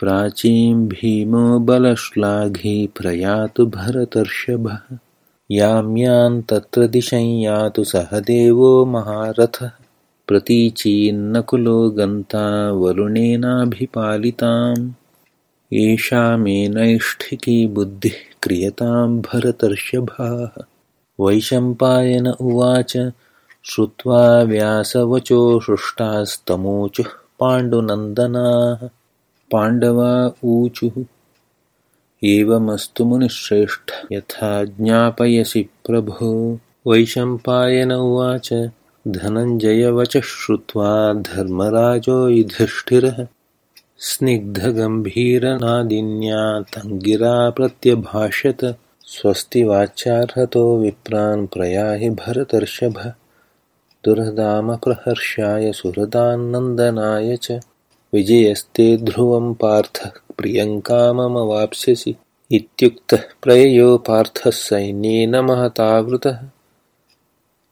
प्राचीं भीमो बलश्लाघी प्रयातु भरतर्षभः। यां यां तत्र दिशं यातु सह देवो महारथः। प्रतीचीन्नकुलो गन्ता वरुणेनाभिपालिताम्। एषा मे नैष्ठिकी बुद्धिः क्रियतां भरतर्षभाः। वैशम्पायन उवाच श्रुत्वा व्यासवचो हृष्टास्तमूचुः पाण्डुनन्दनाः पाण्डवा ऊचुः। एवमस्तु मुनिश्रेष्ठ यथा ज्ञापयसि प्रभो। वैशम्पायन उवाच धनञ्जयवचः श्रुत्वा धर्मराजो युधिष्ठिरः। स्निग्धगम्भीरनादिन्या तङ्गिरा प्रत्यभाषत स्वस्ति वाच्यार्हतो विप्रान् प्रयाहि भरतर्षभ। दुर्हदामप्रहर्षाय सुहृदान्नन्दनाय च विजयस्ते ध्रुवं पार्थः प्रियङ्काममवाप्स्यसि इत्युक्तः प्रययो पार्थः सैन्येन महतावृतः।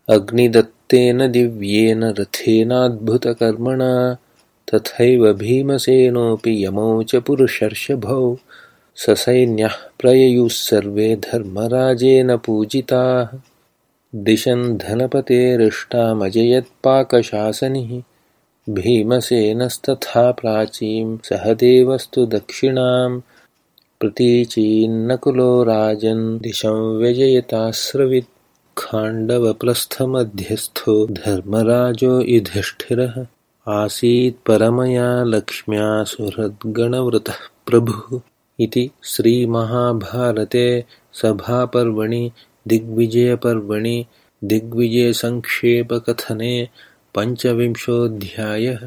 अग्निदत्तेन दिव्येन रथेनाद्भुतकर्मणा तथैव भीमसेनोऽपि यमौ च पुरुषर्षभौ। ससैन्यः प्रययुस्सर्वे धर्मराजेन पूजिताः। दिशन् धनपतेरिष्टामजयत्पाकशासनिः भीमसेनस्तथा प्राचीं सह देवस्तु दक्षिणां प्रतीचीन्नकुलो राजन् दिशं व्यजयतास्रवित् खाण्डवप्रस्थमध्यस्थो धर्मराजो युधिष्ठिरः। आसीत् परमया लक्ष्म्या सुहृद्गणव्रतः प्रभुः इति श्रीमहाभारते सभापर्वणि दिग्विजयपर्वणि दिग्विजयसङ्क्षेपकथने पञ्चविंशोऽध्यायः